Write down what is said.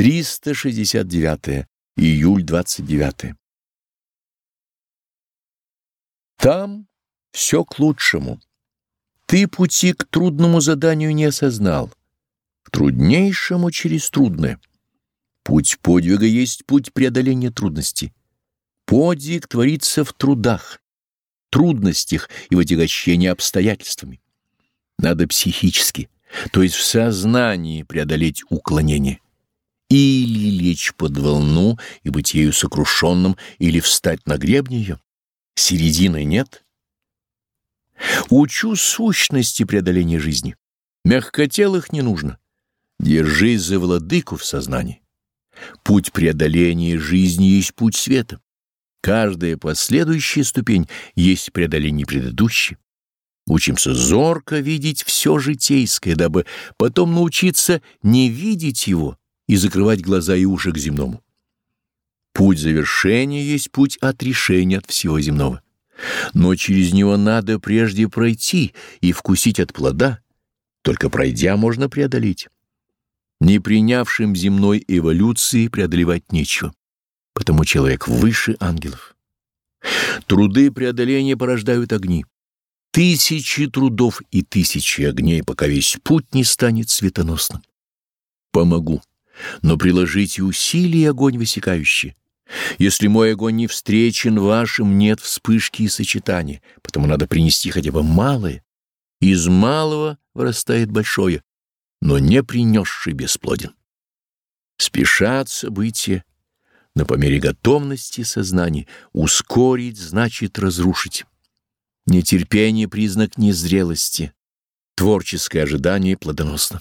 369. Июль 29. Там все к лучшему. Ты пути к трудному заданию не осознал, к труднейшему через трудное. Путь подвига есть путь преодоления трудностей. Подвиг творится в трудах, трудностях и в отягощении обстоятельствами. Надо психически, то есть в сознании преодолеть уклонение или лечь под волну и быть ею сокрушенным, или встать на гребне ее. Середины нет. Учу сущности преодоления жизни. Мягкотелых не нужно. Держись за владыку в сознании. Путь преодоления жизни есть путь света. Каждая последующая ступень есть преодоление предыдущей. Учимся зорко видеть все житейское, дабы потом научиться не видеть его, и закрывать глаза и уши к земному. Путь завершения есть путь отрешения от всего земного. Но через него надо прежде пройти и вкусить от плода. Только пройдя, можно преодолеть. Не принявшим земной эволюции преодолевать нечего, потому человек выше ангелов. Труды преодоления порождают огни. Тысячи трудов и тысячи огней, пока весь путь не станет светоносным. Помогу но приложите усилия огонь высекающий. Если мой огонь не встречен вашим, нет вспышки и сочетания, потому надо принести хотя бы малое. Из малого вырастает большое, но не принесший бесплоден. Спешат события, но по мере готовности сознания ускорить значит разрушить. Нетерпение — признак незрелости, творческое ожидание плодоносно.